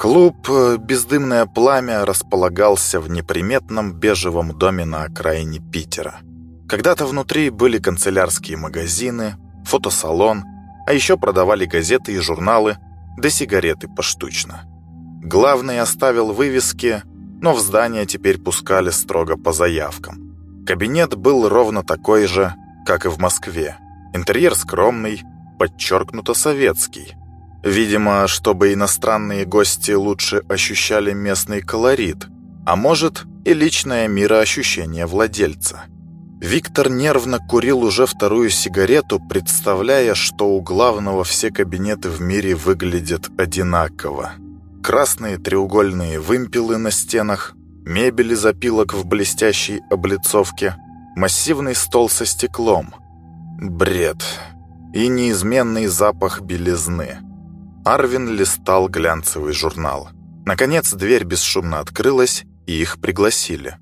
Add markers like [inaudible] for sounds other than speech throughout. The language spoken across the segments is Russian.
Клуб э, «Бездымное пламя» располагался в неприметном бежевом доме на окраине Питера. Когда-то внутри были канцелярские магазины, фотосалон, а еще продавали газеты и журналы, да сигареты поштучно. Главный оставил вывески, но в здание теперь пускали строго по заявкам. Кабинет был ровно такой же, как и в Москве. Интерьер скромный, подчеркнуто советский. Видимо, чтобы иностранные гости лучше ощущали местный колорит, а может и личное мироощущение владельца. Виктор нервно курил уже вторую сигарету, представляя, что у главного все кабинеты в мире выглядят одинаково. Красные треугольные вымпелы на стенах, мебель из опилок в блестящей облицовке, массивный стол со стеклом. Бред. И неизменный запах белизны. Арвин листал глянцевый журнал. Наконец дверь бесшумно открылась, и их пригласили.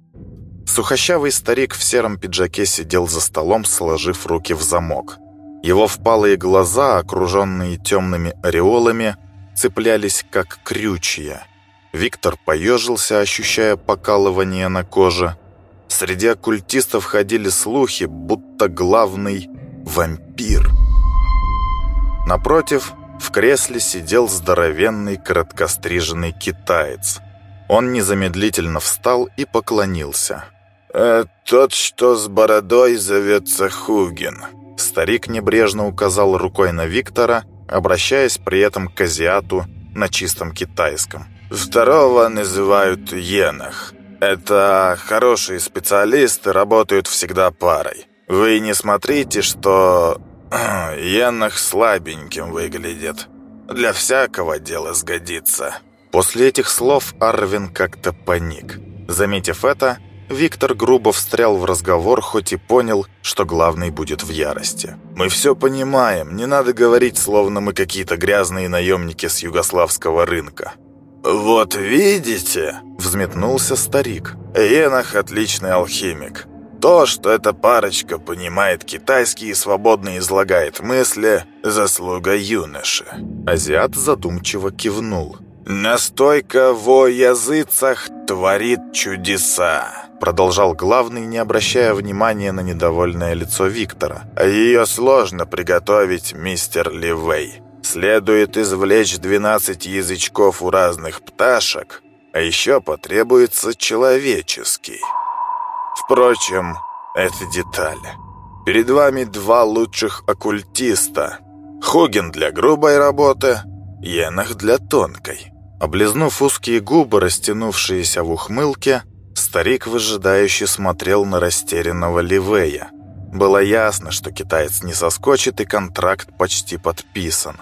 Сухощавый старик в сером пиджаке сидел за столом, сложив руки в замок. Его впалые глаза, окруженные темными ореолами, цеплялись как крючья. Виктор поежился, ощущая покалывание на коже. Среди оккультистов ходили слухи, будто главный – вампир. Напротив, кресле сидел здоровенный короткостриженный китаец. Он незамедлительно встал и поклонился – «Э, «Тот, что с бородой, зовется Хугин». Старик небрежно указал рукой на Виктора, обращаясь при этом к азиату на чистом китайском. «Второго называют Енах. Это хорошие специалисты, работают всегда парой. Вы не смотрите, что [clears throat] Енах слабеньким выглядит. Для всякого дела сгодится». После этих слов Арвин как-то паник. Заметив это, Виктор грубо встрял в разговор, хоть и понял, что главный будет в ярости. «Мы все понимаем, не надо говорить, словно мы какие-то грязные наемники с югославского рынка». «Вот видите?» – взметнулся старик. «Енах – отличный алхимик. То, что эта парочка понимает китайский и свободно излагает мысли – заслуга юноши». Азиат задумчиво кивнул. «Настойка во языцах творит чудеса», продолжал главный, не обращая внимания на недовольное лицо Виктора. «Ее сложно приготовить, мистер Ливей. Следует извлечь 12 язычков у разных пташек, а еще потребуется человеческий. Впрочем, это детали. Перед вами два лучших оккультиста. Хуген для грубой работы, Енах для тонкой». Облизнув узкие губы, растянувшиеся в ухмылке, старик выжидающе смотрел на растерянного Ливея. Было ясно, что китаец не соскочит, и контракт почти подписан.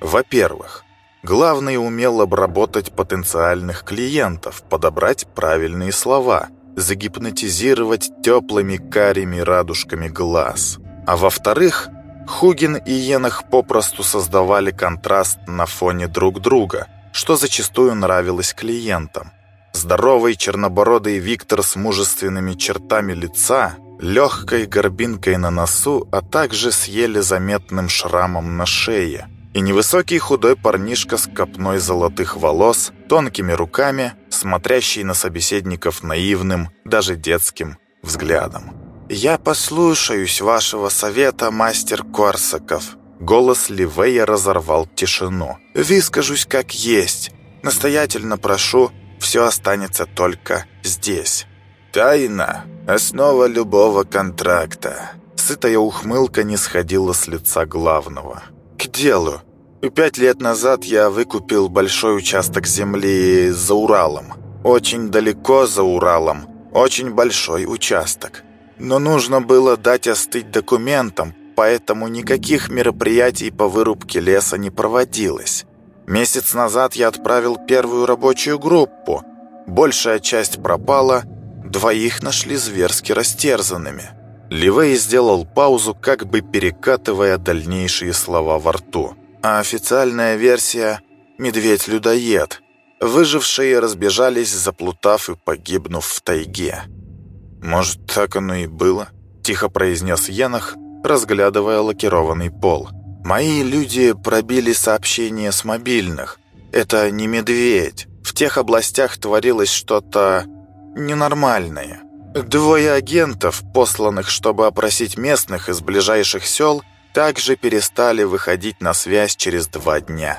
Во-первых, главный умел обработать потенциальных клиентов, подобрать правильные слова, загипнотизировать теплыми карими радужками глаз. А во-вторых, Хугин и Енах попросту создавали контраст на фоне друг друга – что зачастую нравилось клиентам. Здоровый чернобородый Виктор с мужественными чертами лица, легкой горбинкой на носу, а также с еле заметным шрамом на шее. И невысокий худой парнишка с копной золотых волос, тонкими руками, смотрящий на собеседников наивным, даже детским взглядом. «Я послушаюсь вашего совета, мастер Корсаков», Голос Ливея разорвал тишину. «Выскажусь как есть. Настоятельно прошу, все останется только здесь». «Тайна — основа любого контракта». Сытая ухмылка не сходила с лица главного. «К делу. Пять лет назад я выкупил большой участок земли за Уралом. Очень далеко за Уралом. Очень большой участок. Но нужно было дать остыть документам, поэтому никаких мероприятий по вырубке леса не проводилось. Месяц назад я отправил первую рабочую группу. Большая часть пропала, двоих нашли зверски растерзанными. Ливей сделал паузу, как бы перекатывая дальнейшие слова во рту. А официальная версия «Медведь-людоед». Выжившие разбежались, заплутав и погибнув в тайге. «Может, так оно и было?» – тихо произнес Янах, разглядывая лакированный пол. «Мои люди пробили сообщения с мобильных. Это не медведь. В тех областях творилось что-то ненормальное. Двое агентов, посланных, чтобы опросить местных из ближайших сел, также перестали выходить на связь через два дня.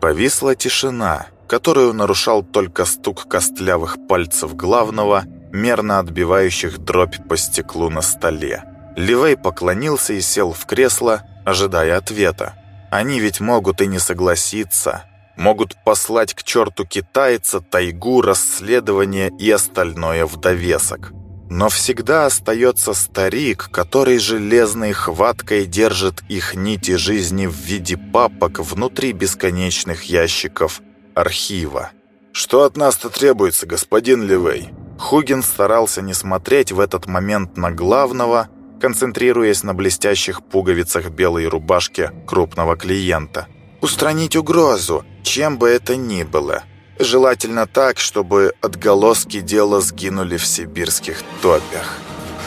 Повисла тишина, которую нарушал только стук костлявых пальцев главного, мерно отбивающих дробь по стеклу на столе. Ливей поклонился и сел в кресло, ожидая ответа. Они ведь могут и не согласиться. Могут послать к черту китайца, тайгу, расследование и остальное в довесок. Но всегда остается старик, который железной хваткой держит их нити жизни в виде папок внутри бесконечных ящиков архива. «Что от нас-то требуется, господин Ливей?» Хугин старался не смотреть в этот момент на главного, концентрируясь на блестящих пуговицах белой рубашки крупного клиента. «Устранить угрозу, чем бы это ни было. Желательно так, чтобы отголоски дела сгинули в сибирских топях».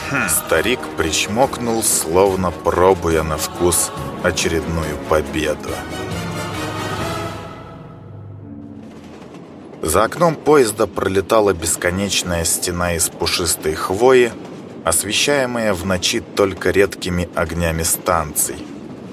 Хм. Старик причмокнул, словно пробуя на вкус очередную победу. За окном поезда пролетала бесконечная стена из пушистой хвои, освещаемая в ночи только редкими огнями станций.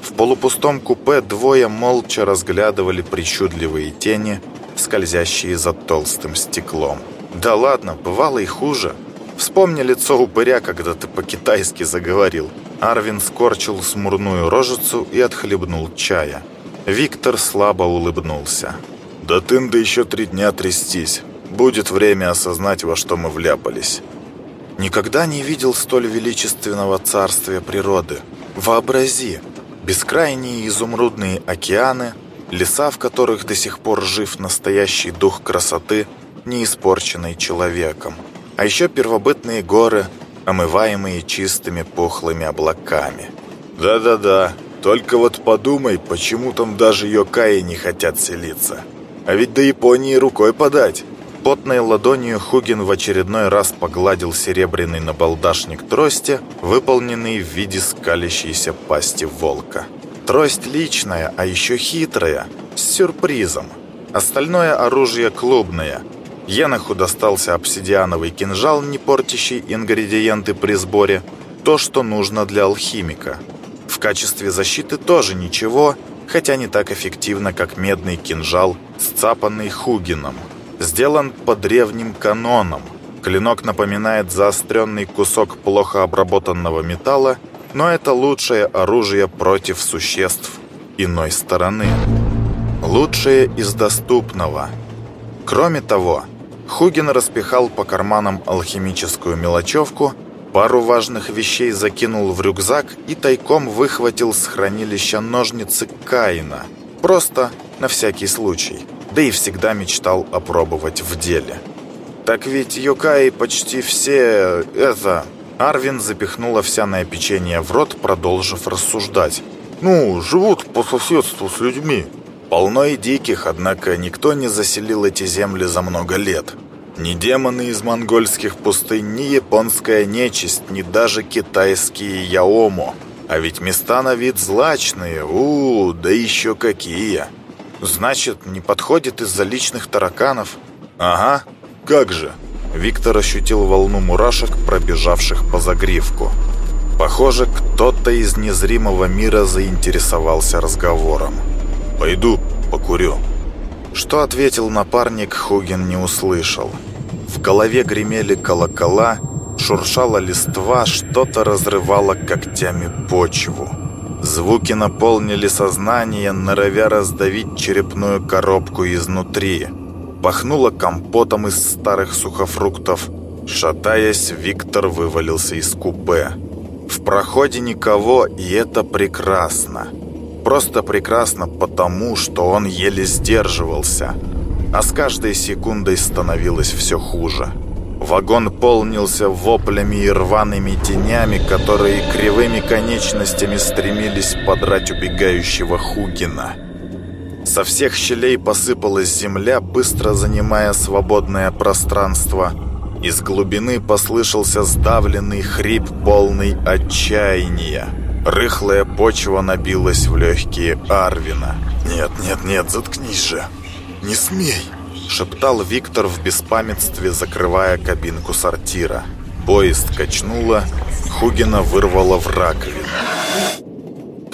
В полупустом купе двое молча разглядывали причудливые тени, скользящие за толстым стеклом. «Да ладно, бывало и хуже. Вспомни лицо упыря, когда ты по-китайски заговорил». Арвин скорчил смурную рожицу и отхлебнул чая. Виктор слабо улыбнулся. «Да тында еще три дня трястись. Будет время осознать, во что мы вляпались». Никогда не видел столь величественного царствия природы. Вообрази, бескрайние изумрудные океаны, леса, в которых до сих пор жив настоящий дух красоты, не испорченный человеком. А еще первобытные горы, омываемые чистыми пухлыми облаками. Да-да-да, только вот подумай, почему там даже Йокаи не хотят селиться. А ведь до Японии рукой подать. Потной ладонью Хугин в очередной раз погладил серебряный набалдашник трости, выполненный в виде скалящейся пасти волка. Трость личная, а еще хитрая, с сюрпризом. Остальное оружие клубное. Енаху достался обсидиановый кинжал, не портящий ингредиенты при сборе. То, что нужно для алхимика. В качестве защиты тоже ничего, хотя не так эффективно, как медный кинжал, сцапанный Хугином сделан по древним канонам. Клинок напоминает заостренный кусок плохо обработанного металла, но это лучшее оружие против существ иной стороны. Лучшее из доступного. Кроме того, Хугин распихал по карманам алхимическую мелочевку, пару важных вещей закинул в рюкзак и тайком выхватил с хранилища ножницы Каина. Просто на всякий случай да и всегда мечтал опробовать в деле. Так ведь Йокаи почти все... это... Арвин запихнул овсяное печенье в рот, продолжив рассуждать. «Ну, живут по соседству с людьми. Полно и диких, однако никто не заселил эти земли за много лет. Ни демоны из монгольских пустынь, ни японская нечисть, ни даже китайские яому. А ведь места на вид злачные, у, -у да еще какие!» Значит, не подходит из-за личных тараканов? Ага, как же. Виктор ощутил волну мурашек, пробежавших по загривку. Похоже, кто-то из незримого мира заинтересовался разговором. «Пойду, покурю». Что ответил напарник, Хугин не услышал. В голове гремели колокола, шуршала листва, что-то разрывало когтями почву. Звуки наполнили сознание, норовя раздавить черепную коробку изнутри. Пахнуло компотом из старых сухофруктов. Шатаясь, Виктор вывалился из купе. В проходе никого, и это прекрасно. Просто прекрасно потому, что он еле сдерживался. А с каждой секундой становилось все хуже. Вагон полнился воплями и рваными тенями, которые кривыми конечностями стремились подрать убегающего Хугина. Со всех щелей посыпалась земля, быстро занимая свободное пространство. Из глубины послышался сдавленный хрип, полный отчаяния. Рыхлая почва набилась в легкие Арвина. «Нет, нет, нет, заткнись же!» не смей!» Шептал Виктор в беспамятстве, закрывая кабинку сортира. Поезд качнуло, Хугина вырвало в раковину.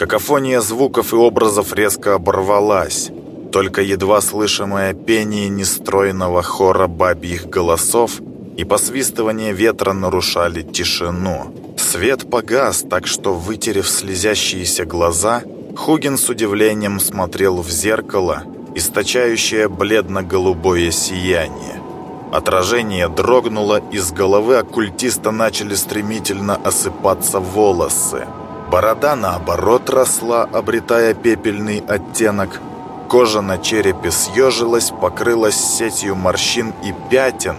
Какофония звуков и образов резко оборвалась. Только едва слышимое пение нестройного хора бабьих голосов и посвистывание ветра нарушали тишину. Свет погас, так что, вытерев слезящиеся глаза, Хугин с удивлением смотрел в зеркало, источающее бледно-голубое сияние. Отражение дрогнуло, из головы оккультиста начали стремительно осыпаться волосы. Борода, наоборот, росла, обретая пепельный оттенок. Кожа на черепе съежилась, покрылась сетью морщин и пятен,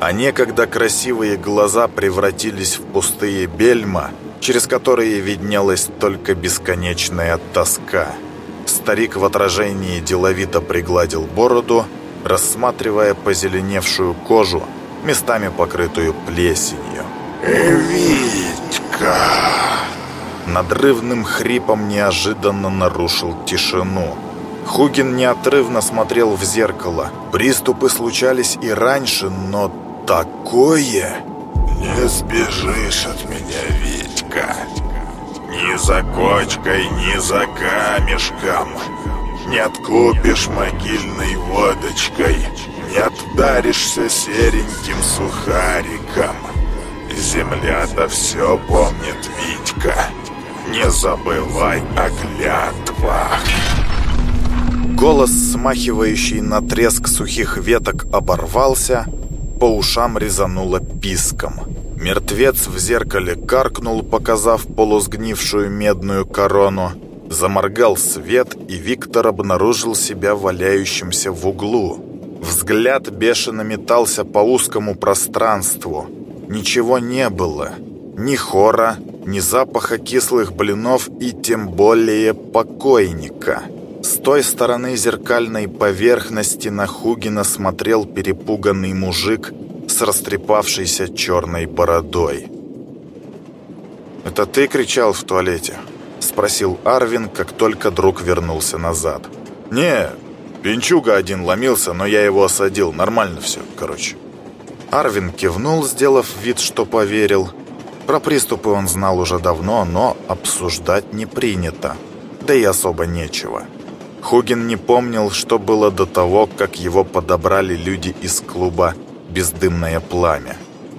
а некогда красивые глаза превратились в пустые бельма, через которые виднелась только бесконечная тоска. Старик в отражении деловито пригладил бороду, рассматривая позеленевшую кожу, местами покрытую плесенью. «Витька!» Надрывным хрипом неожиданно нарушил тишину. Хугин неотрывно смотрел в зеркало. Приступы случались и раньше, но такое... «Не сбежишь от меня, Витька!» Ни за кочкой, ни за камешком Не откупишь могильной водочкой Не отдаришься сереньким сухариком Земля-то все помнит, Витька Не забывай о клятвах Голос, смахивающий на треск сухих веток, оборвался, по ушам резануло писком. Мертвец в зеркале каркнул, показав полусгнившую медную корону. Заморгал свет, и Виктор обнаружил себя валяющимся в углу. Взгляд бешено метался по узкому пространству. Ничего не было. Ни хора, ни запаха кислых блинов и тем более покойника. С той стороны зеркальной поверхности на Хугина смотрел перепуганный мужик с растрепавшейся черной бородой. «Это ты кричал в туалете?» — спросил Арвин, как только друг вернулся назад. «Не, пинчуга один ломился, но я его осадил. Нормально все, короче». Арвин кивнул, сделав вид, что поверил. Про приступы он знал уже давно, но обсуждать не принято. Да и особо нечего. Хугин не помнил, что было до того, как его подобрали люди из клуба бездымное пламя.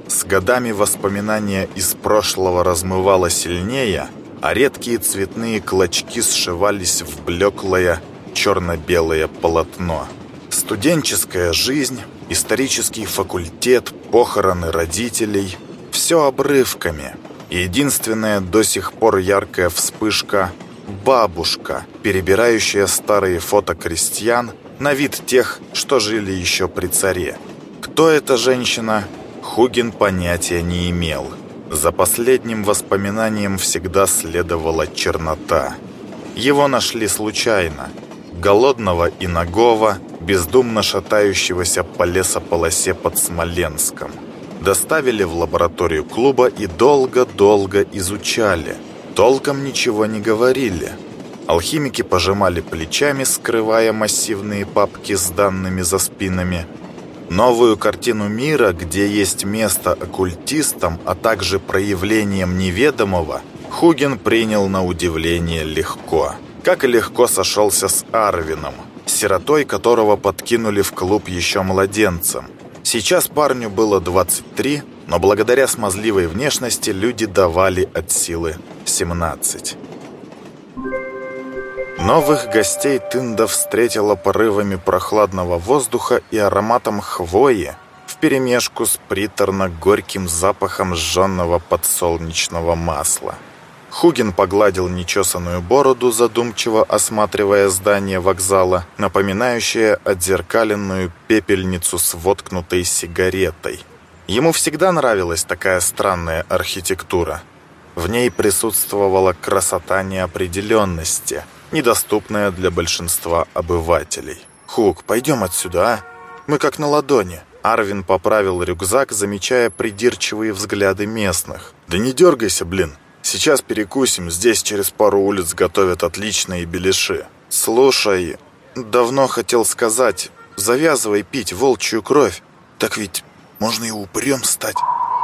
С годами воспоминания из прошлого размывало сильнее, а редкие цветные клочки сшивались в блеклое черно-белое полотно. Студенческая жизнь, исторический факультет, похороны родителей – все обрывками. Единственная до сих пор яркая вспышка – бабушка, перебирающая старые фото крестьян на вид тех, что жили еще при царе. Кто эта женщина, Хугин понятия не имел. За последним воспоминанием всегда следовала чернота. Его нашли случайно. Голодного и нагого, бездумно шатающегося по лесополосе под Смоленском. Доставили в лабораторию клуба и долго-долго изучали. Толком ничего не говорили. Алхимики пожимали плечами, скрывая массивные папки с данными за спинами – Новую картину мира, где есть место оккультистам, а также проявлением неведомого, Хугин принял на удивление легко. Как легко сошелся с Арвином, сиротой которого подкинули в клуб еще младенцем. Сейчас парню было 23, но благодаря смазливой внешности люди давали от силы 17. Новых гостей Тында встретила порывами прохладного воздуха и ароматом хвои вперемешку с приторно-горьким запахом сжженного подсолнечного масла. Хугин погладил нечесанную бороду, задумчиво осматривая здание вокзала, напоминающее отзеркаленную пепельницу с воткнутой сигаретой. Ему всегда нравилась такая странная архитектура. В ней присутствовала красота неопределенности – недоступная для большинства обывателей. «Хук, пойдем отсюда, а? Мы как на ладони». Арвин поправил рюкзак, замечая придирчивые взгляды местных. «Да не дергайся, блин. Сейчас перекусим, здесь через пару улиц готовят отличные беляши». «Слушай, давно хотел сказать, завязывай пить волчью кровь. Так ведь можно и упырем стать».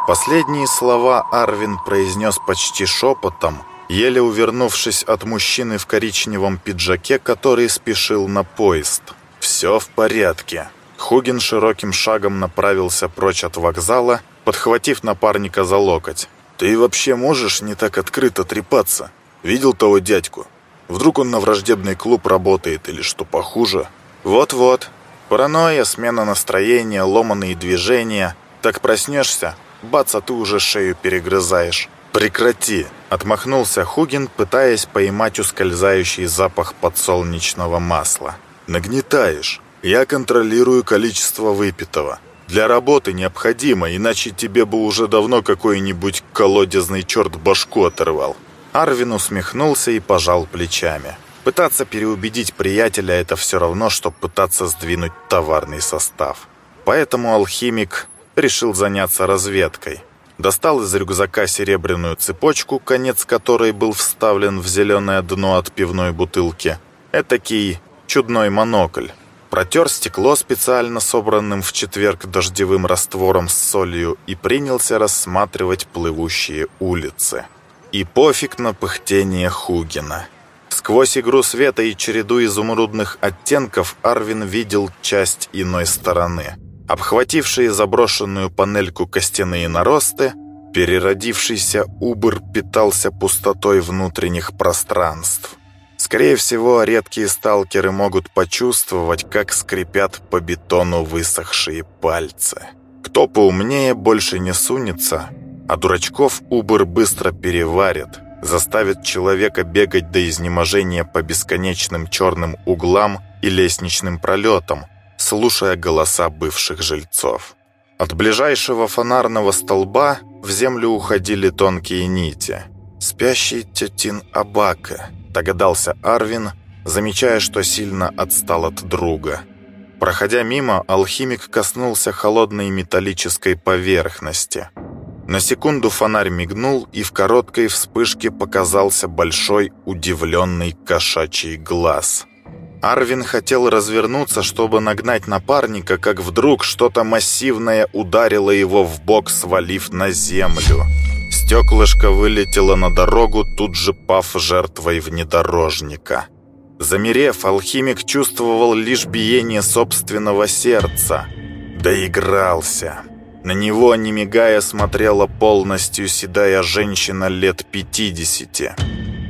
Последние слова Арвин произнес почти шепотом, еле увернувшись от мужчины в коричневом пиджаке, который спешил на поезд. «Все в порядке». Хугин широким шагом направился прочь от вокзала, подхватив напарника за локоть. «Ты вообще можешь не так открыто трепаться? Видел того дядьку? Вдруг он на враждебный клуб работает или что похуже?» «Вот-вот. Паранойя, смена настроения, ломаные движения. Так проснешься, бац, а ты уже шею перегрызаешь». «Прекрати!» – отмахнулся Хугин, пытаясь поймать ускользающий запах подсолнечного масла. «Нагнетаешь. Я контролирую количество выпитого. Для работы необходимо, иначе тебе бы уже давно какой-нибудь колодезный черт башку оторвал». Арвин усмехнулся и пожал плечами. Пытаться переубедить приятеля – это все равно, что пытаться сдвинуть товарный состав. Поэтому алхимик решил заняться разведкой. Достал из рюкзака серебряную цепочку, конец которой был вставлен в зеленое дно от пивной бутылки. Этакий чудной монокль. Протер стекло специально собранным в четверг дождевым раствором с солью и принялся рассматривать плывущие улицы. И пофиг на пыхтение Хугина. Сквозь игру света и череду изумрудных оттенков Арвин видел часть иной стороны. Обхватившие заброшенную панельку костяные наросты, переродившийся убыр питался пустотой внутренних пространств. Скорее всего, редкие сталкеры могут почувствовать, как скрипят по бетону высохшие пальцы. Кто поумнее больше не сунется, а дурачков Убер быстро переварит, заставит человека бегать до изнеможения по бесконечным черным углам и лестничным пролетам, слушая голоса бывших жильцов. От ближайшего фонарного столба в землю уходили тонкие нити. Спящий тетин Абака, догадался Арвин, замечая, что сильно отстал от друга. Проходя мимо, алхимик коснулся холодной металлической поверхности – на секунду фонарь мигнул, и в короткой вспышке показался большой удивленный кошачий глаз. Арвин хотел развернуться, чтобы нагнать напарника, как вдруг что-то массивное ударило его в бок, свалив на землю. Стеклышко вылетело на дорогу, тут же пав жертвой внедорожника. Замерев, алхимик чувствовал лишь биение собственного сердца. Доигрался. На него, не мигая, смотрела полностью седая женщина лет 50.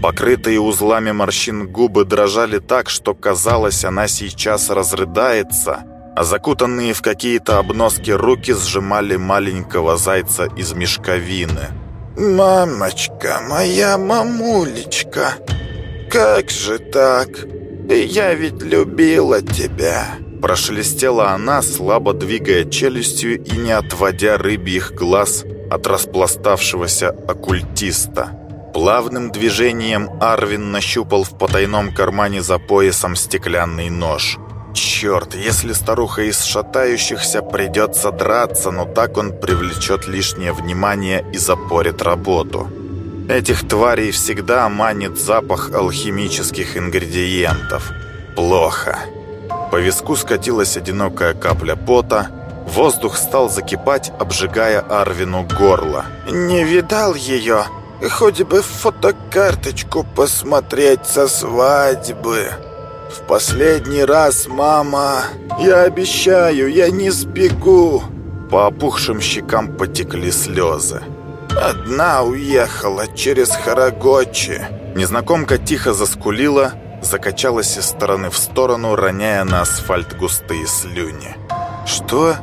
Покрытые узлами морщин губы дрожали так, что казалось, она сейчас разрыдается, а закутанные в какие-то обноски руки сжимали маленького зайца из мешковины. «Мамочка, моя мамулечка, как же так? Я ведь любила тебя!» Прошелестела она, слабо двигая челюстью и не отводя рыбьих глаз от распластавшегося оккультиста. Плавным движением Арвин нащупал в потайном кармане за поясом стеклянный нож. Черт, если старуха из шатающихся придется драться, но так он привлечет лишнее внимание и запорит работу. Этих тварей всегда манит запах алхимических ингредиентов. Плохо. По виску скатилась одинокая капля пота. Воздух стал закипать, обжигая Арвину горло. «Не видал ее? Хоть бы фотокарточку посмотреть со свадьбы. В последний раз, мама, я обещаю, я не сбегу». По опухшим щекам потекли слезы. «Одна уехала через Харагочи». Незнакомка тихо заскулила, закачалась из стороны в сторону, роняя на асфальт густые слюни. «Что?»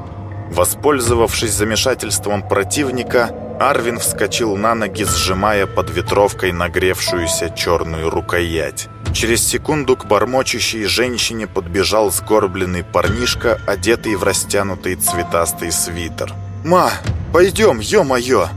Воспользовавшись замешательством противника, Арвин вскочил на ноги, сжимая под ветровкой нагревшуюся черную рукоять. Через секунду к бормочущей женщине подбежал сгорбленный парнишка, одетый в растянутый цветастый свитер. «Ма, пойдем, ё-моё!»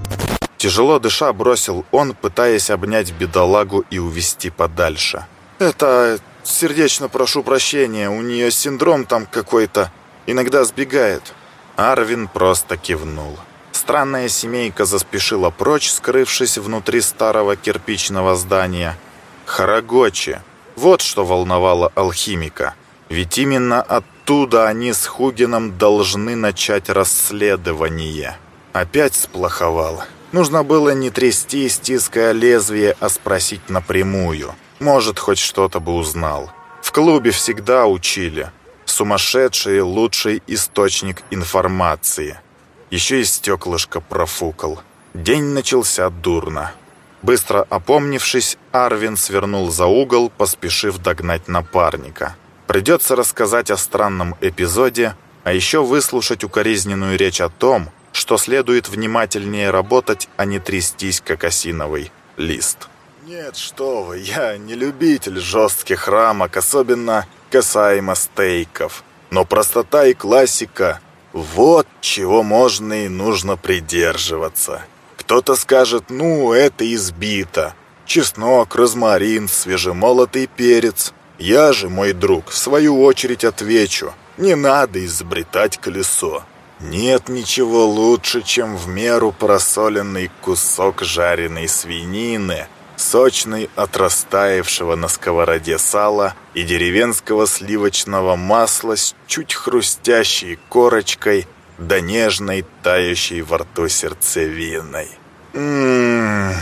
Тяжело дыша бросил он, пытаясь обнять бедолагу и увести подальше. «Это... сердечно прошу прощения, у нее синдром там какой-то, иногда сбегает». Арвин просто кивнул. Странная семейка заспешила прочь, скрывшись внутри старого кирпичного здания. Харагочи. Вот что волновало алхимика. Ведь именно оттуда они с Хугином должны начать расследование. Опять сплоховал. Нужно было не трясти, стиская лезвие, а спросить напрямую. Может, хоть что-то бы узнал. В клубе всегда учили. Сумасшедший – лучший источник информации. Еще и стеклышко профукал. День начался дурно. Быстро опомнившись, Арвин свернул за угол, поспешив догнать напарника. Придется рассказать о странном эпизоде, а еще выслушать укоризненную речь о том, что следует внимательнее работать, а не трястись, как осиновый лист. «Нет, что вы, я не любитель жестких рамок, особенно касаемо стейков. Но простота и классика – вот чего можно и нужно придерживаться». Кто-то скажет, ну, это избито. Чеснок, розмарин, свежемолотый перец. Я же, мой друг, в свою очередь отвечу, не надо изобретать колесо. Нет ничего лучше, чем в меру просоленный кусок жареной свинины, сочный от растаявшего на сковороде сала и деревенского сливочного масла с чуть хрустящей корочкой – да нежной, тающей во рту сердцевиной. М-м-м.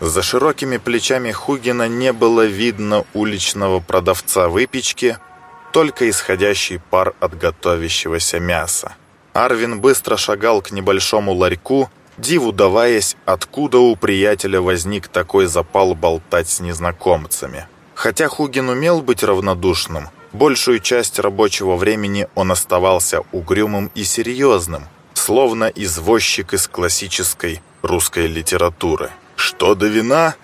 За широкими плечами Хугина не было видно уличного продавца выпечки, только исходящий пар от готовящегося мяса. Арвин быстро шагал к небольшому ларьку, диву даваясь, откуда у приятеля возник такой запал болтать с незнакомцами. Хотя Хугин умел быть равнодушным – Большую часть рабочего времени он оставался угрюмым и серьезным, словно извозчик из классической русской литературы. «Что до вина?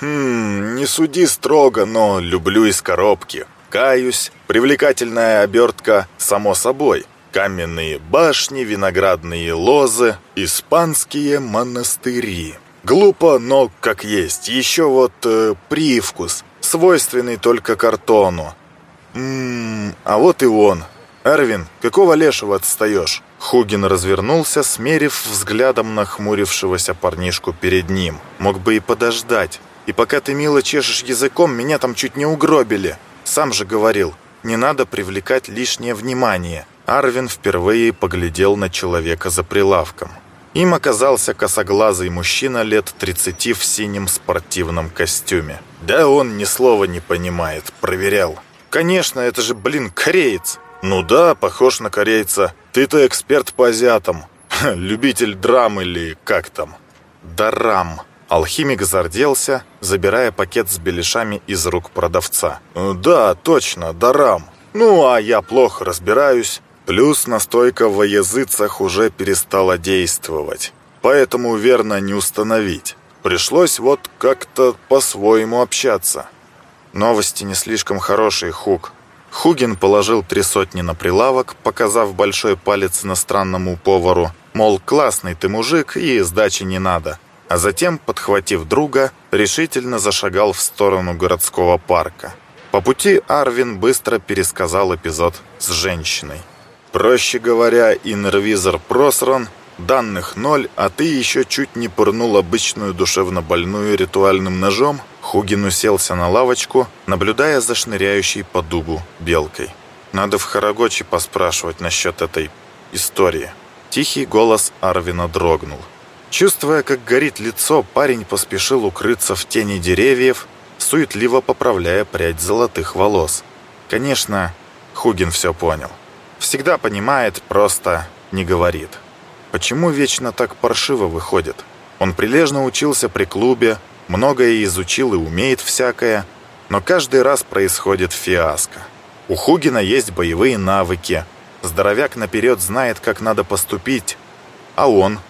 Хм, не суди строго, но люблю из коробки. Каюсь, привлекательная обертка, само собой. Каменные башни, виноградные лозы, испанские монастыри. Глупо, но как есть. Еще вот э, привкус, свойственный только картону. «Ммм, а вот и он. Эрвин, какого лешего отстаешь?» Хугин развернулся, смерив взглядом нахмурившегося парнишку перед ним. «Мог бы и подождать. И пока ты мило чешешь языком, меня там чуть не угробили. Сам же говорил, не надо привлекать лишнее внимание». Арвин впервые поглядел на человека за прилавком. Им оказался косоглазый мужчина лет 30 в синем спортивном костюме. «Да он ни слова не понимает, проверял». Конечно, это же, блин, кореец. Ну да, похож на корейца. Ты-то эксперт по азиатам. [laughs] Любитель драм или как там? Дарам. Алхимик зарделся, забирая пакет с беляшами из рук продавца. «Да, точно, дарам. Ну, а я плохо разбираюсь. Плюс настойка в языцах уже перестала действовать. Поэтому верно не установить. Пришлось вот как-то по-своему общаться. Новости не слишком хорошие, Хук. Хугин положил три сотни на прилавок, показав большой палец иностранному повару, мол, классный ты мужик и сдачи не надо. А затем, подхватив друга, решительно зашагал в сторону городского парка. По пути Арвин быстро пересказал эпизод с женщиной. Проще говоря, инервизор просран, данных ноль, а ты еще чуть не пырнул обычную душевно больную ритуальным ножом – Хугин уселся на лавочку, наблюдая за шныряющей по дубу белкой. Надо в Харагочи поспрашивать насчет этой истории. Тихий голос Арвина дрогнул. Чувствуя, как горит лицо, парень поспешил укрыться в тени деревьев, суетливо поправляя прядь золотых волос. Конечно, Хугин все понял. Всегда понимает, просто не говорит. Почему вечно так паршиво выходит? Он прилежно учился при клубе, многое изучил и умеет всякое, но каждый раз происходит фиаско. У Хугина есть боевые навыки, здоровяк наперед знает, как надо поступить, а он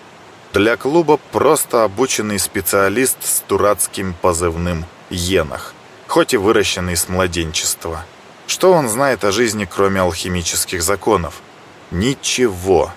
для клуба просто обученный специалист с дурацким позывным «Енах», хоть и выращенный с младенчества. Что он знает о жизни, кроме алхимических законов? Ничего.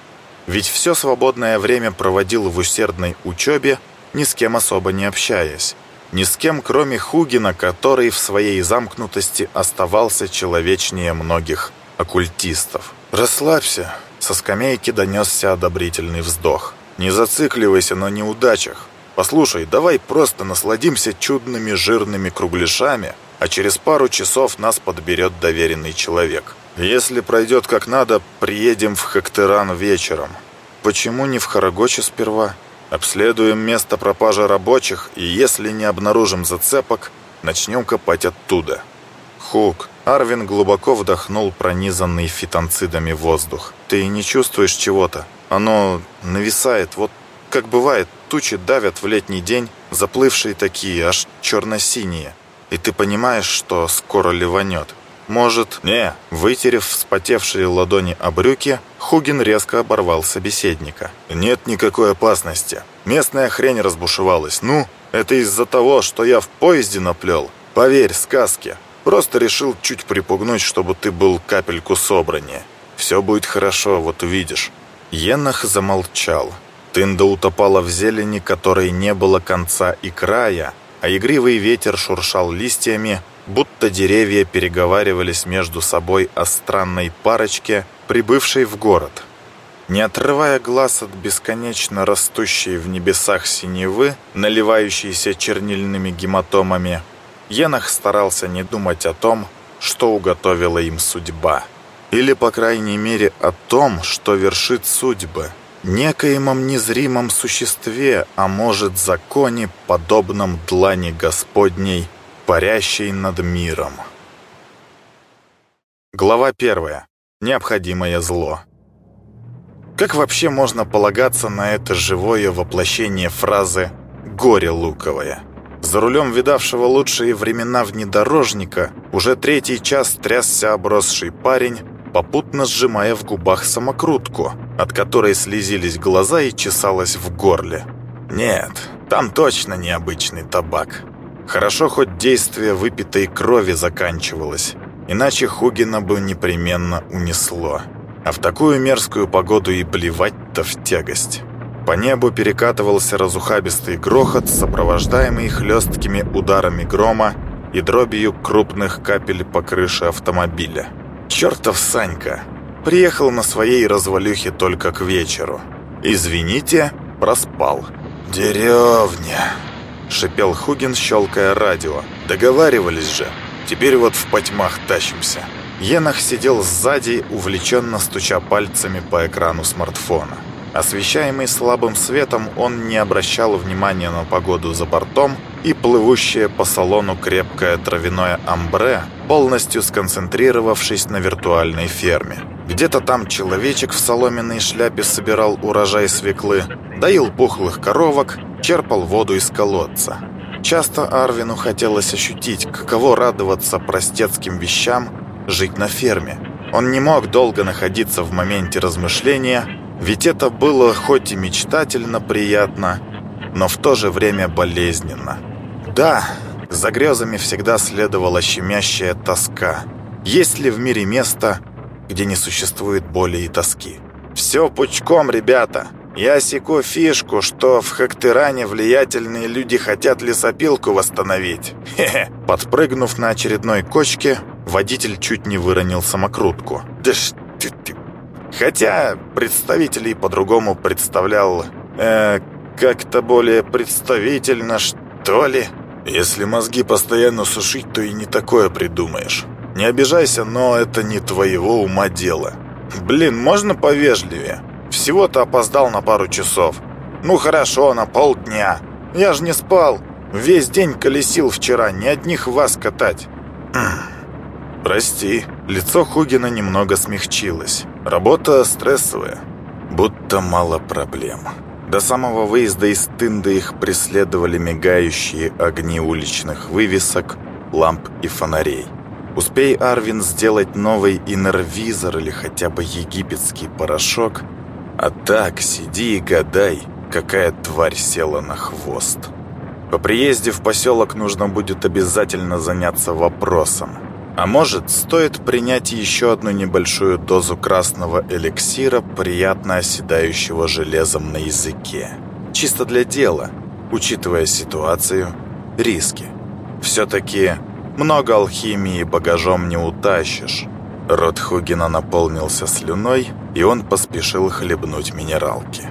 Ведь все свободное время проводил в усердной учебе, ни с кем особо не общаясь. Ни с кем, кроме Хугина, который в своей замкнутости оставался человечнее многих оккультистов. «Расслабься!» Со скамейки донесся одобрительный вздох. «Не зацикливайся на неудачах. Послушай, давай просто насладимся чудными жирными кругляшами, а через пару часов нас подберет доверенный человек. Если пройдет как надо, приедем в Хактеран вечером. Почему не в Харагоче сперва? Обследуем место пропажи рабочих, и если не обнаружим зацепок, начнем копать оттуда. Хук. Арвин глубоко вдохнул пронизанный фитонцидами воздух. Ты не чувствуешь чего-то? Оно нависает, вот как бывает, тучи давят в летний день, заплывшие такие, аж черно-синие. И ты понимаешь, что скоро ливанет. Может, не. Вытерев вспотевшие ладони о брюки, Хугин резко оборвал собеседника. Нет никакой опасности. Местная хрень разбушевалась. Ну, это из-за того, что я в поезде наплел. Поверь, сказки. Просто решил чуть припугнуть, чтобы ты был капельку собраннее. Все будет хорошо, вот увидишь. Енах замолчал. Тында утопала в зелени, которой не было конца и края, а игривый ветер шуршал листьями, будто деревья переговаривались между собой о странной парочке, прибывшей в город. Не отрывая глаз от бесконечно растущей в небесах синевы, наливающейся чернильными гематомами, Енах старался не думать о том, что уготовила им судьба. Или, по крайней мере, о том, что вершит судьбы. Некоемом незримом существе, а может, законе, подобном длани Господней, парящей над миром. Глава первая. Необходимое зло. Как вообще можно полагаться на это живое воплощение фразы «горе луковое»? За рулем видавшего лучшие времена внедорожника уже третий час трясся обросший парень, попутно сжимая в губах самокрутку, от которой слезились глаза и чесалось в горле. Нет, там точно необычный табак. Хорошо, хоть действие выпитой крови заканчивалось, иначе Хугина бы непременно унесло. А в такую мерзкую погоду и плевать-то в тягость. По небу перекатывался разухабистый грохот, сопровождаемый хлесткими ударами грома и дробью крупных капель по крыше автомобиля. «Чертов Санька! Приехал на своей развалюхе только к вечеру. Извините, проспал». «Деревня!» — шипел Хугин, щелкая радио. «Договаривались же. Теперь вот в потьмах тащимся». Енах сидел сзади, увлеченно стуча пальцами по экрану смартфона. Освещаемый слабым светом, он не обращал внимания на погоду за бортом и плывущее по салону крепкое травяное амбре, полностью сконцентрировавшись на виртуальной ферме. Где-то там человечек в соломенной шляпе собирал урожай свеклы, доил пухлых коровок, черпал воду из колодца. Часто Арвину хотелось ощутить, каково радоваться простецким вещам, жить на ферме. Он не мог долго находиться в моменте размышления, ведь это было хоть и мечтательно приятно, но в то же время болезненно. Да, за грезами всегда следовала щемящая тоска. Есть ли в мире место, где не существует боли и тоски? «Все пучком, ребята!» Я секу фишку, что в Хактеране влиятельные люди хотят лесопилку восстановить. Хе-хе. Подпрыгнув на очередной кочке, водитель чуть не выронил самокрутку. Да ж ты. Хотя представителей по-другому представлял... Э, как-то более представительно, что ли. Если мозги постоянно сушить, то и не такое придумаешь. Не обижайся, но это не твоего ума дело. Блин, можно повежливее? Всего-то опоздал на пару часов. Ну хорошо, на полдня. Я же не спал. Весь день колесил вчера, ни одних вас катать. Прости. Лицо Хугина немного смягчилось. Работа стрессовая. Будто мало проблем. До самого выезда из Тынды их преследовали мигающие огни уличных вывесок, ламп и фонарей. Успей Арвин сделать новый инервизор или хотя бы египетский порошок – а так, сиди и гадай, какая тварь села на хвост. По приезде в поселок нужно будет обязательно заняться вопросом. А может, стоит принять еще одну небольшую дозу красного эликсира, приятно оседающего железом на языке. Чисто для дела, учитывая ситуацию, риски. Все-таки много алхимии багажом не утащишь. Рот Хугина наполнился слюной, и он поспешил хлебнуть минералки.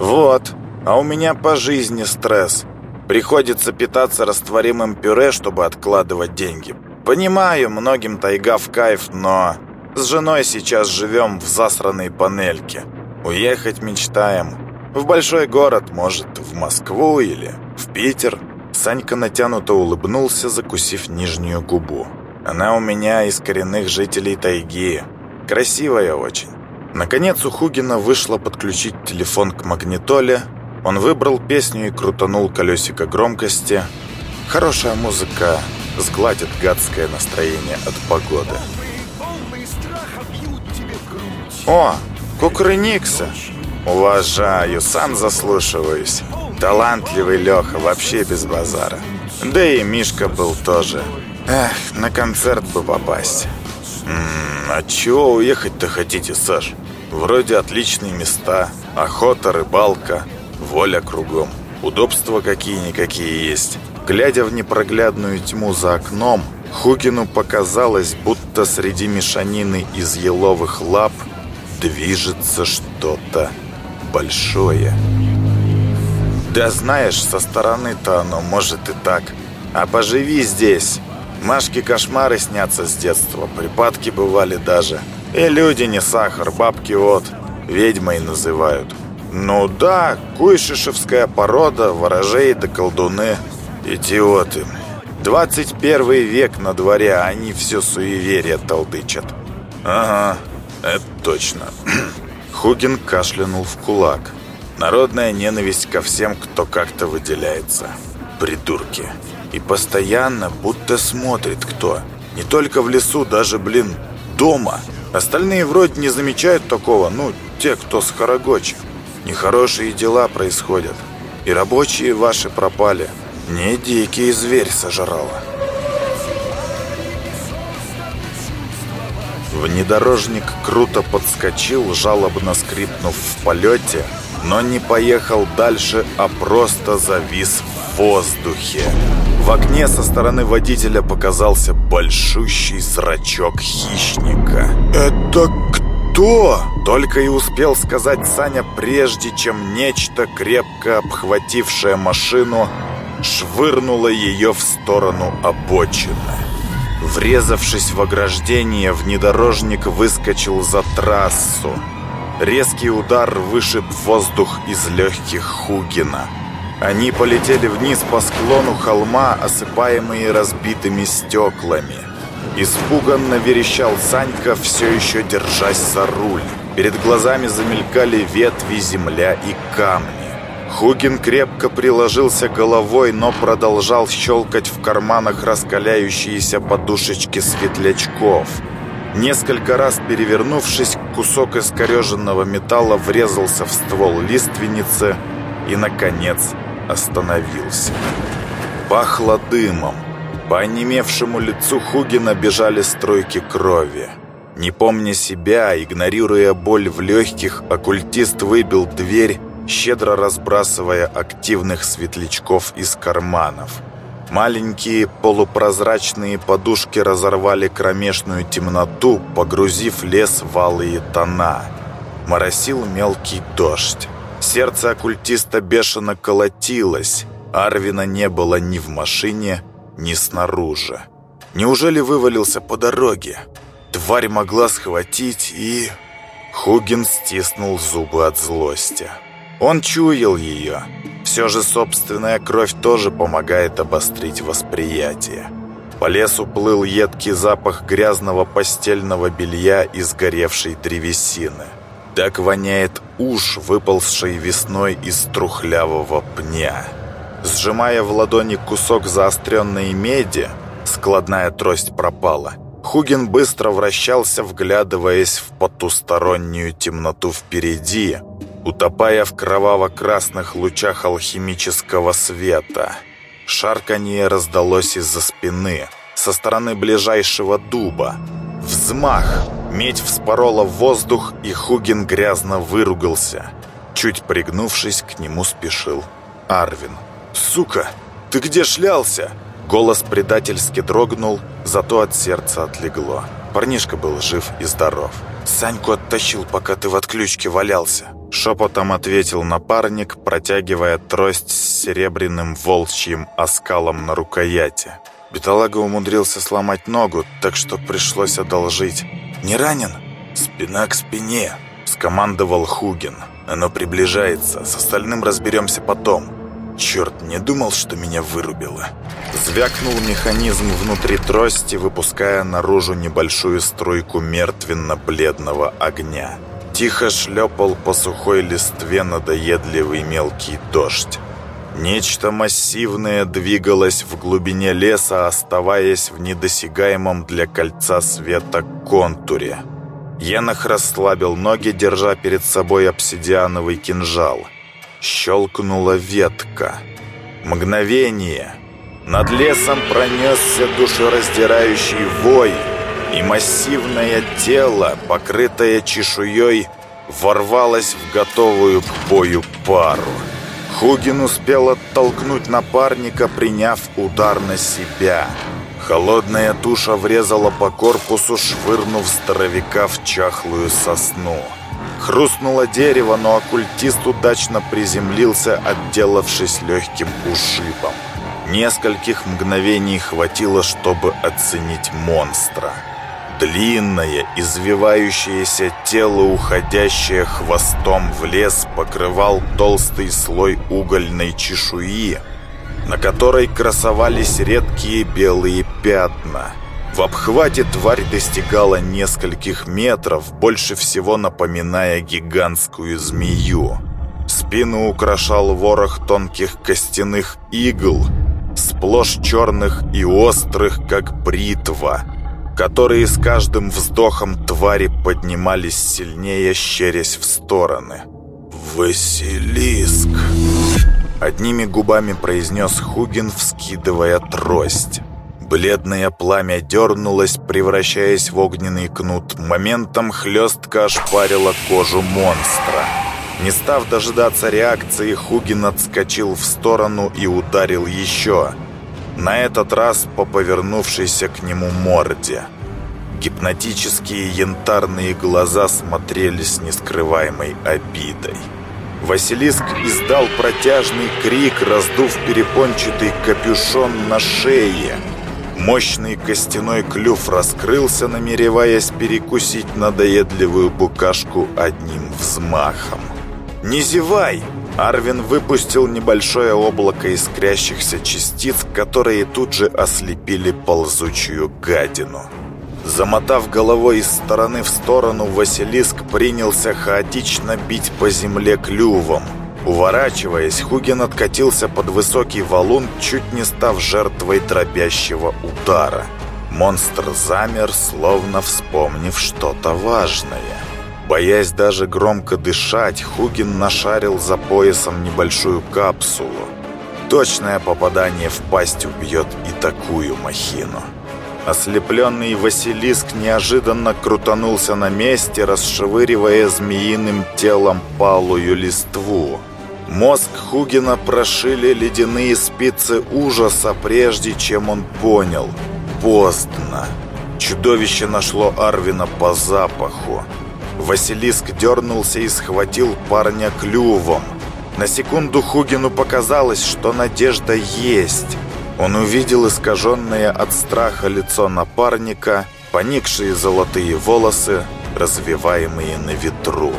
«Вот, а у меня по жизни стресс. Приходится питаться растворимым пюре, чтобы откладывать деньги. Понимаю, многим тайга в кайф, но С женой сейчас живем в засранной панельке. Уехать мечтаем. В большой город, может, в Москву или в Питер. Санька натянуто улыбнулся, закусив нижнюю губу. Она у меня из коренных жителей тайги. Красивая очень. Наконец у Хугина вышло подключить телефон к магнитоле. Он выбрал песню и крутанул колесико громкости. Хорошая музыка сгладит гадское настроение от погоды. «О, Кукрыникса!» «Уважаю, сам заслушиваюсь. Талантливый Леха, вообще без базара. Да и Мишка был тоже. Эх, на концерт бы попасть». «Ммм, а чего уехать-то хотите, Саш? Вроде отличные места, охота, рыбалка, воля кругом. Удобства какие-никакие есть». Глядя в непроглядную тьму за окном, Хугину показалось, будто среди мешанины из еловых лап движется что-то большое. Да знаешь, со стороны-то оно может и так. А поживи здесь. Машки кошмары снятся с детства, припадки бывали даже. И люди не сахар, бабки вот, ведьмой называют. Ну да, куйшишевская порода, ворожей да колдуны – Идиоты. 21 век на дворе, а они все суеверия толдычат. Ага, это точно. [clears throat] Хугин кашлянул в кулак. Народная ненависть ко всем, кто как-то выделяется. Придурки. И постоянно будто смотрит кто. Не только в лесу, даже, блин, дома. Остальные вроде не замечают такого, ну, те, кто с Харагочи. Нехорошие дела происходят. И рабочие ваши пропали. Не дикий зверь сожрала. Внедорожник круто подскочил, жалобно скрипнув в полете, но не поехал дальше, а просто завис в воздухе. В окне со стороны водителя показался большущий зрачок хищника. «Это кто?» Только и успел сказать Саня, прежде чем нечто, крепко обхватившее машину, швырнуло ее в сторону обочины. Врезавшись в ограждение, внедорожник выскочил за трассу. Резкий удар вышиб воздух из легких Хугина. Они полетели вниз по склону холма, осыпаемые разбитыми стеклами. Испуганно верещал Санька, все еще держась за руль. Перед глазами замелькали ветви, земля и камни. Хугин крепко приложился головой, но продолжал щелкать в карманах раскаляющиеся подушечки светлячков. Несколько раз перевернувшись, кусок искореженного металла врезался в ствол лиственницы и, наконец, остановился. Пахло дымом. По онемевшему лицу Хугина бежали струйки крови. Не помня себя, игнорируя боль в легких, оккультист выбил дверь щедро разбрасывая активных светлячков из карманов. Маленькие полупрозрачные подушки разорвали кромешную темноту, погрузив лес в алые тона. Моросил мелкий дождь. Сердце оккультиста бешено колотилось. Арвина не было ни в машине, ни снаружи. Неужели вывалился по дороге? Тварь могла схватить и... Хугин стиснул зубы от злости. Он чуял ее. Все же собственная кровь тоже помогает обострить восприятие. По лесу плыл едкий запах грязного постельного белья и сгоревшей древесины. Так воняет уж, выползший весной из трухлявого пня. Сжимая в ладони кусок заостренной меди, складная трость пропала. Хугин быстро вращался, вглядываясь в потустороннюю темноту впереди – утопая в кроваво-красных лучах алхимического света. Шарканье раздалось из-за спины, со стороны ближайшего дуба. Взмах! Медь вспорола воздух, и Хугин грязно выругался. Чуть пригнувшись, к нему спешил Арвин. «Сука, ты где шлялся?» Голос предательски дрогнул, зато от сердца отлегло. Парнишка был жив и здоров. «Саньку оттащил, пока ты в отключке валялся». Шепотом ответил напарник, протягивая трость с серебряным волчьим оскалом на рукояти. Беталага умудрился сломать ногу, так что пришлось одолжить. Не ранен?» «Спина к спине», — скомандовал Хугин. «Оно приближается. С остальным разберемся потом». Черт, не думал, что меня вырубило. Звякнул механизм внутри трости, выпуская наружу небольшую струйку мертвенно-бледного огня. Тихо шлепал по сухой листве надоедливый мелкий дождь. Нечто массивное двигалось в глубине леса, оставаясь в недосягаемом для кольца света контуре. Енах расслабил ноги, держа перед собой обсидиановый кинжал. Щелкнула ветка. Мгновение. Над лесом пронесся душераздирающий вой, и массивное тело, покрытое чешуей, ворвалось в готовую к бою пару. Хугин успел оттолкнуть напарника, приняв удар на себя. Холодная туша врезала по корпусу, швырнув здоровяка в чахлую сосну. Хрустнуло дерево, но оккультист удачно приземлился, отделавшись легким ушибом. Нескольких мгновений хватило, чтобы оценить монстра. Длинное, извивающееся тело, уходящее хвостом в лес, покрывал толстый слой угольной чешуи, на которой красовались редкие белые пятна. В обхвате тварь достигала нескольких метров, больше всего напоминая гигантскую змею. Спину украшал ворох тонких костяных игл, сплошь черных и острых, как бритва – которые с каждым вздохом твари поднимались сильнее, щерясь в стороны. «Василиск!» Одними губами произнес Хугин, вскидывая трость. Бледное пламя дернулось, превращаясь в огненный кнут. Моментом хлестка ошпарила кожу монстра. Не став дожидаться реакции, Хугин отскочил в сторону и ударил еще – на этот раз по повернувшейся к нему морде. Гипнотические янтарные глаза смотрели с нескрываемой обидой. Василиск издал протяжный крик, раздув перепончатый капюшон на шее. Мощный костяной клюв раскрылся, намереваясь перекусить надоедливую букашку одним взмахом. «Не зевай!» Арвин выпустил небольшое облако искрящихся частиц, которые тут же ослепили ползучую гадину. Замотав головой из стороны в сторону, Василиск принялся хаотично бить по земле клювом. Уворачиваясь, Хугин откатился под высокий валун, чуть не став жертвой дробящего удара. Монстр замер, словно вспомнив что-то важное. Боясь даже громко дышать, Хугин нашарил за поясом небольшую капсулу. Точное попадание в пасть убьет и такую махину. Ослепленный Василиск неожиданно крутанулся на месте, расшвыривая змеиным телом палую листву. Мозг Хугина прошили ледяные спицы ужаса, прежде чем он понял. Поздно. Чудовище нашло Арвина по запаху. Василиск дернулся и схватил парня клювом. На секунду Хугину показалось, что надежда есть. Он увидел искаженное от страха лицо напарника, поникшие золотые волосы, развиваемые на ветру.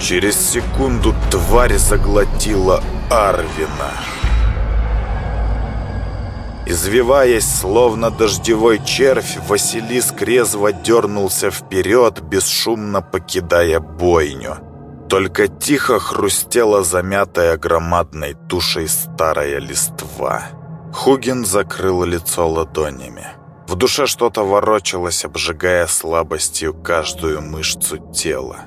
Через секунду тварь заглотила Арвина. Извиваясь, словно дождевой червь, Василиск резво дернулся вперед, бесшумно покидая бойню. Только тихо хрустела замятая громадной тушей старая листва. Хугин закрыл лицо ладонями. В душе что-то ворочалось, обжигая слабостью каждую мышцу тела.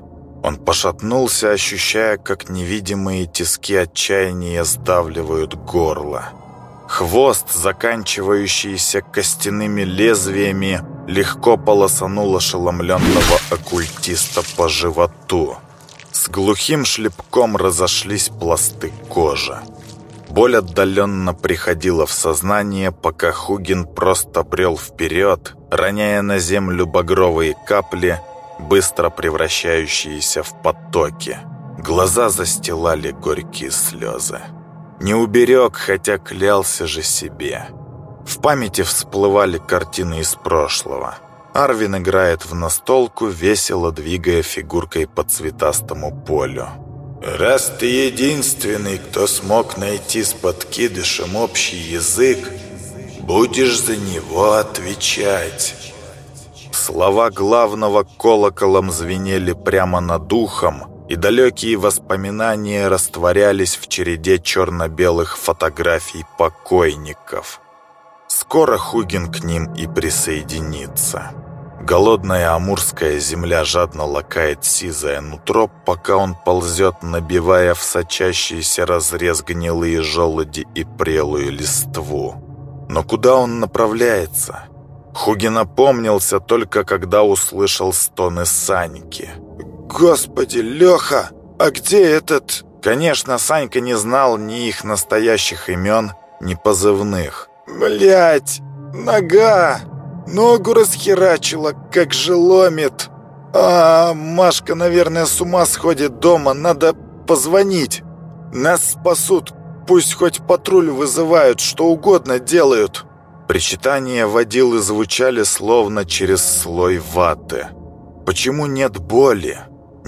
Он пошатнулся, ощущая, как невидимые тиски отчаяния сдавливают горло. Хвост, заканчивающийся костяными лезвиями, легко полосанул ошеломленного оккультиста по животу. С глухим шлепком разошлись пласты кожи. Боль отдаленно приходила в сознание, пока Хугин просто брел вперед, роняя на землю багровые капли, быстро превращающиеся в потоки. Глаза застилали горькие слезы. Не уберег, хотя клялся же себе. В памяти всплывали картины из прошлого. Арвин играет в настолку, весело двигая фигуркой по цветастому полю. «Раз ты единственный, кто смог найти с подкидышем общий язык, будешь за него отвечать». Слова главного колоколом звенели прямо над ухом, и далекие воспоминания растворялись в череде черно-белых фотографий покойников. Скоро Хугин к ним и присоединится. Голодная амурская земля жадно лакает сизое нутро, пока он ползет, набивая в сочащийся разрез гнилые желуди и прелую листву. Но куда он направляется? Хугин опомнился только когда услышал стоны Саньки. «Господи, Леха, а где этот...» Конечно, Санька не знал ни их настоящих имен, ни позывных. Блять, нога! Ногу расхерачила, как же ломит. А, Машка, наверное, с ума сходит дома, надо позвонить. Нас спасут, пусть хоть патруль вызывают, что угодно делают. Причитания водилы звучали словно через слой ваты. Почему нет боли?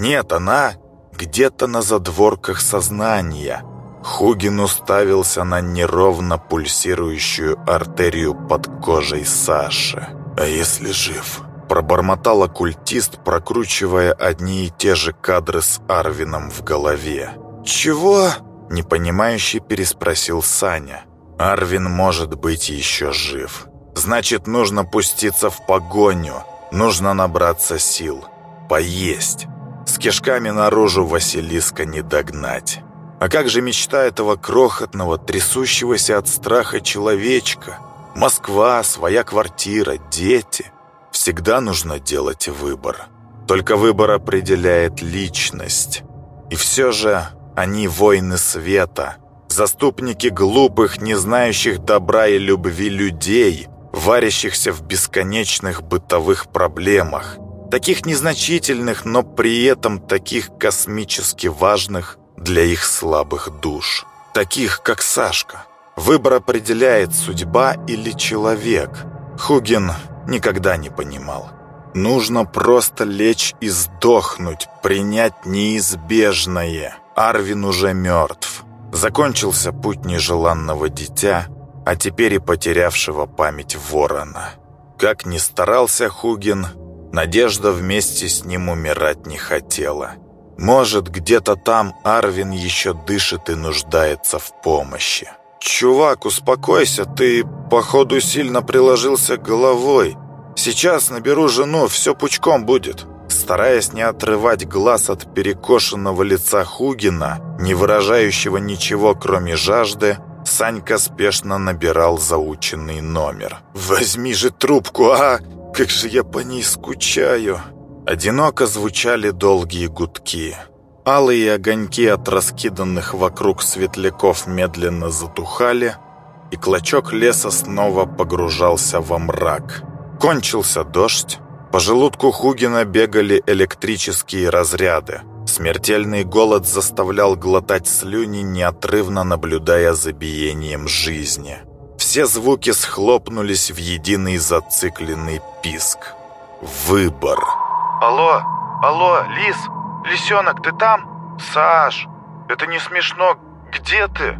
Нет, она где-то на задворках сознания. Хугин уставился на неровно пульсирующую артерию под кожей Саши. «А если жив?» Пробормотал оккультист, прокручивая одни и те же кадры с Арвином в голове. «Чего?» Непонимающе переспросил Саня. Арвин может быть еще жив. Значит, нужно пуститься в погоню. Нужно набраться сил. Поесть. С кишками наружу Василиска не догнать. А как же мечта этого крохотного, трясущегося от страха человечка? Москва, своя квартира, дети. Всегда нужно делать выбор. Только выбор определяет личность. И все же они воины света – Заступники глупых, не знающих добра и любви людей, варящихся в бесконечных бытовых проблемах, таких незначительных, но при этом таких космически важных для их слабых душ. Таких, как Сашка. Выбор определяет судьба или человек. Хугин никогда не понимал. Нужно просто лечь и сдохнуть, принять неизбежное. Арвин уже мертв. Закончился путь нежеланного дитя, а теперь и потерявшего память ворона. Как ни старался Хугин, Надежда вместе с ним умирать не хотела. Может, где-то там Арвин еще дышит и нуждается в помощи. «Чувак, успокойся, ты, походу, сильно приложился головой. Сейчас наберу жену, все пучком будет». Стараясь не отрывать глаз от перекошенного лица Хугина, не выражающего ничего, кроме жажды, Санька спешно набирал заученный номер. «Возьми же трубку, а! Как же я по ней скучаю!» Одиноко звучали долгие гудки. Алые огоньки от раскиданных вокруг светляков медленно затухали, и клочок леса снова погружался во мрак. Кончился дождь, по желудку Хугина бегали электрические разряды. Смертельный голод заставлял глотать слюни, неотрывно наблюдая за биением жизни. Все звуки схлопнулись в единый зацикленный писк. Выбор. «Алло, алло, Лис, лисенок, ты там? Саш, это не смешно, где ты?»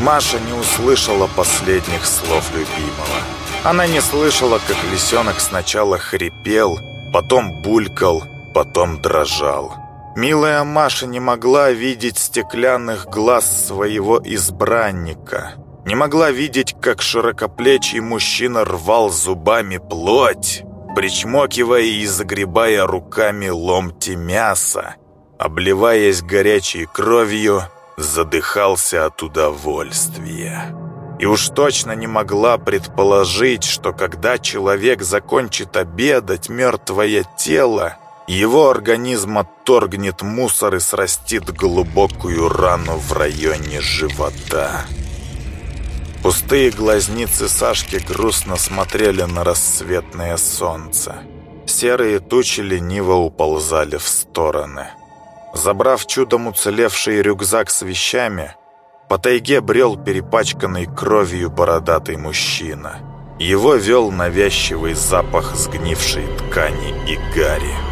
Маша не услышала последних слов любимого. Она не слышала, как лисенок сначала хрипел, потом булькал, потом дрожал. Милая Маша не могла видеть стеклянных глаз своего избранника. Не могла видеть, как широкоплечий мужчина рвал зубами плоть, причмокивая и загребая руками ломти мяса, обливаясь горячей кровью, задыхался от удовольствия и уж точно не могла предположить, что когда человек закончит обедать, мертвое тело, его организм отторгнет мусор и срастит глубокую рану в районе живота. Пустые глазницы Сашки грустно смотрели на рассветное солнце. Серые тучи лениво уползали в стороны. Забрав чудом уцелевший рюкзак с вещами, по тайге брел перепачканный кровью бородатый мужчина. Его вел навязчивый запах сгнившей ткани и гари.